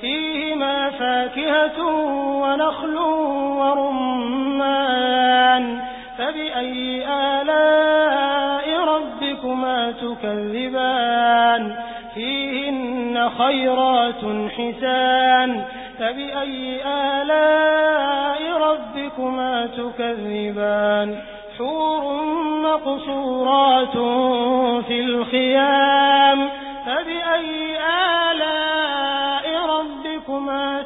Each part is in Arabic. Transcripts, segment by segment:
فِيهِمَا فَاكِهَةٌ وَنَخْلٌ وَرُمَّانٌ. فَبِأَيِّ آلَاءِ رَبِّكُمَا تُكَذِّبَانِ؟ فِيهِنَّ خَيْرَاتٌ حِسَانٌ. فَبِأَيِّ آلَاءِ رَبِّكُمَا تُكَذِّبَانِ؟ حُورٌ مَّقْصُورَاتٌ فِي الْخِيَامِ.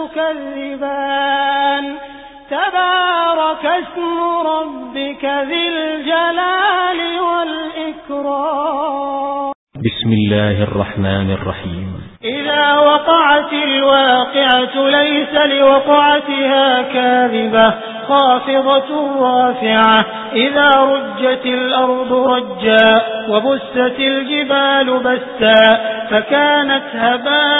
تُكَذِّبَانِ تَبَارَكَ اسْمُ رَبِّكَ ذِي الْجَلَالِ وَالْإِكْرَامِ. بسم الله الرحمن الرحيم. إذا وقعت الواقعة ليس لوقعتها كاذبة خافضة رافعة. إذا رجت الأرض رجا وبست الجبال بسا فكانت هباء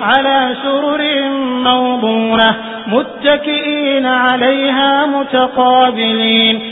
على سرر موضونة متكئين عليها متقابلين.